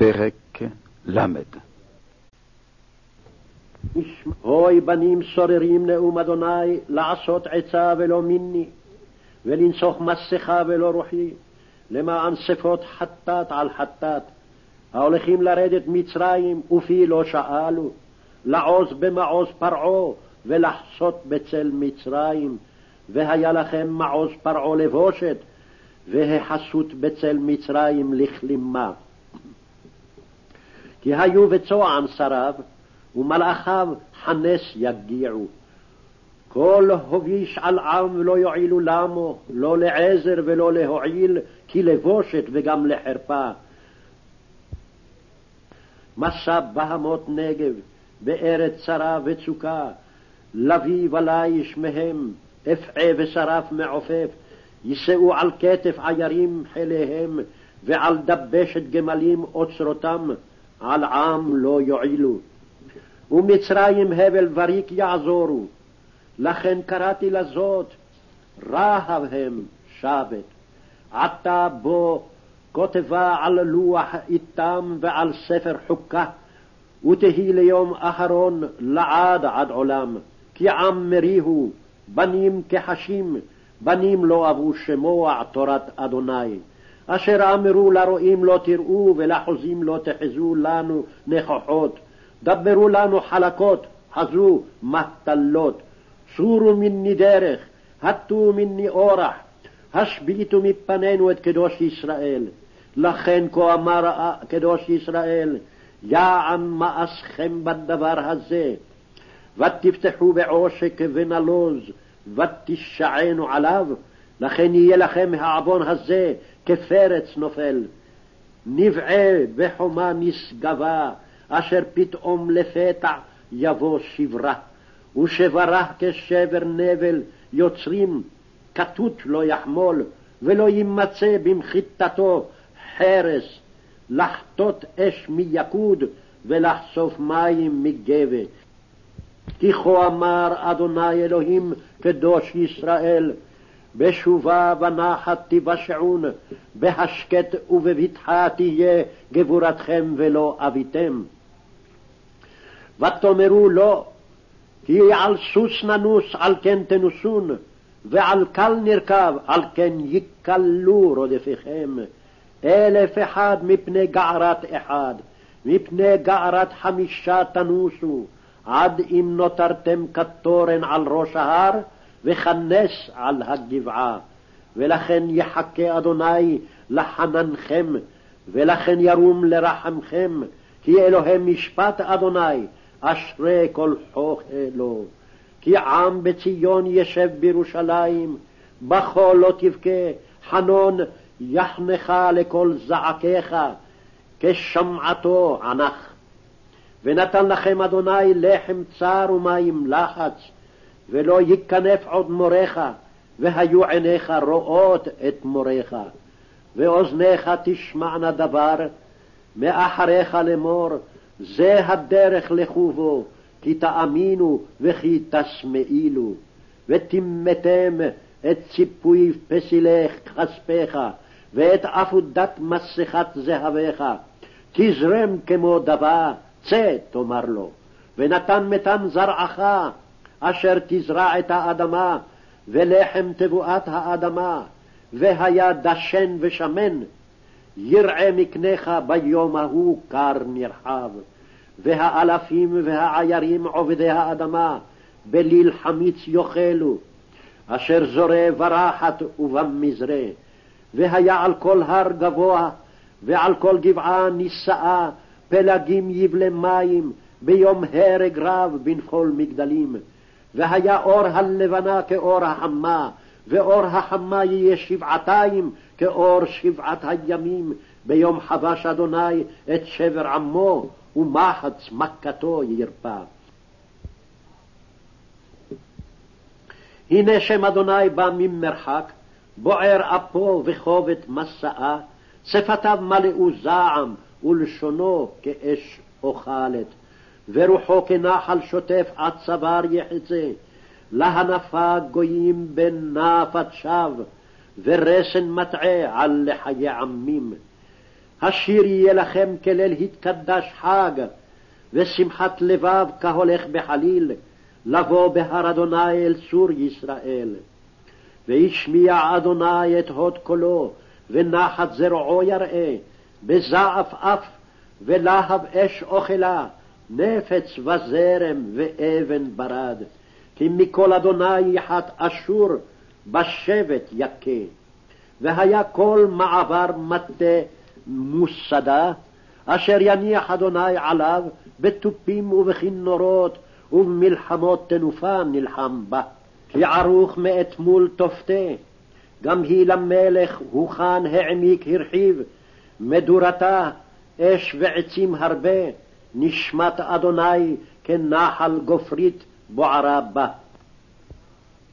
פרק ל. הוי בנים סוררים נאום אדוני, לעשות עצה ולא מיני, ולנצוח מסכה ולא רוחי, למען שפות חטאת על חטאת, ההולכים לרדת מצרים, ופי לא שאלו, לעוז במעוז פרעה, ולחסות בצל מצרים, והיה לכם מעוז פרעה לבושת, והחסות בצל מצרים לכלימה. כי היו בצוען שריו, ומלאכיו חנס יגיעו. כל הוביש על עם לא יועילו למו, לא לעזר ולא להועיל, כי לבושת וגם לחרפה. מסע בהמות נגב, בארץ צרה וצוקה, לביא וליש מהם, אפעה ושרף מעופף, יישאו על כתף עיירים חיליהם, ועל דבשת גמלים אוצרותם, על עם לא יועילו. ומצרים הבל וריק יעזורו, לכן קראתי לזאת, רהב הם שבת. עתה בו כותבה על לוח איתם ועל ספר חוקה, ותהי ליום אחרון לעד עד עולם, כי עם מריהו, בנים כחשים, בנים לא אהבו שמוע תורת אדוני. אשר אמרו לרועים לא תראו ולחוזים לא תחזו לנו נכוחות. דברו לנו חלקות, חזו מטלות. סורו מני דרך, הטו מני אורח, השביתו מפנינו את קדוש ישראל. לכן כה אמר קדוש ישראל, יען מאסכם בדבר הזה, ותפתחו בעושק ונלוז, ותשענו עליו, לכן יהיה לכם העוון הזה כפרץ נופל. נבעה בחומה נשגבה, אשר פתאום לפתע יבוא שברה. ושברה כשבר נבל יוצרים, כתות לא יחמול, ולא יימצא במחיתתו חרס, לחטות אש מיקוד, ולחשוף מים מגבה. כי כה אמר אדוני אלוהים קדוש ישראל, בשובה ונחת תיוושעון, בהשקט ובבטחה תהיה גבורתכם ולא אביתם. ותאמרו לו, כי על סוס ננוס על כן תנוסון, ועל קל נרכב על כן יקלו רודפיכם. אלף אחד מפני גערת אחד, מפני גערת חמישה תנוסו, עד אם נותרתם כתורן על ראש ההר, וכנס על הגבעה. ולכן יחכה אדוני לחננכם, ולכן ירום לרחמכם, כי אלוהי משפט אדוני, אשרי כל חוך אלו. כי עם בציון ישב בירושלים, בכו לא תבכה, חנון יחנך לקול זעקיך, כשמעתו ענך. ונתן לכם אדוני לחם צר ומים לחץ, ולא ייכנף עוד מורך, והיו עיניך רואות את מורך, ואוזניך תשמענה דבר, מאחריך לאמור, זה הדרך לכו כי תאמינו וכי תשמעילו, ותמתם את ציפוי פסילך כספך, ואת עפודת מסכת זהבך, תזרם כמו דבה, צא תאמר לו, ונתן מתן זרעך, אשר תזרע את האדמה, ולחם תבואת האדמה, והיה דשן ושמן, ירעה מקנך ביום ההוא קר נרחב, והאלפים והעיירים עובדי האדמה, בליל חמיץ יאכלו, אשר זורע ברחת ובמזרה, והיה על כל הר גבוה, ועל כל גבעה נישאה, פלגים יבלה מים, ביום הרג רב בנפול מגדלים. והיה אור הלבנה כאור החמה, ואור החמה יהיה שבעתיים כאור שבעת הימים, ביום חבש אדוני את שבר עמו, ומחץ מכתו ירפא. הנה שם אדוני בא ממרחק, בוער אפו וכובד מסעה, שפתיו מלאו זעם, ולשונו כאש אוכלת. ורוחו כנחל שוטף עד צוואר יחצה, להנפה גויים בנפת שווא, ורסן מטעה על לחיי עמים. השיר יהיה לכם כליל התקדש חג, ושמחת לבב כהולך בחליל, לבוא בהר אדוני אל צור ישראל. והשמיע אדוני את הוד קולו, ונחת זרועו יראה, בזעף אף, ולהב אש אוכלה, נפץ וזרם ואבן ברד. כי מכל אדוני יחת אשור, בשבט יכה. והיה כל מעבר מטה מוסדה, אשר יניח אדוני עליו בתופים ובכינורות, ובמלחמות תנופה נלחם בה. כי ערוך מאת מול תופתה, גם היא למלך הוכן העמיק הרחיב, מדורתה אש ועצים הרבה, נשמת אדוני כנחל גופרית בוערה בה.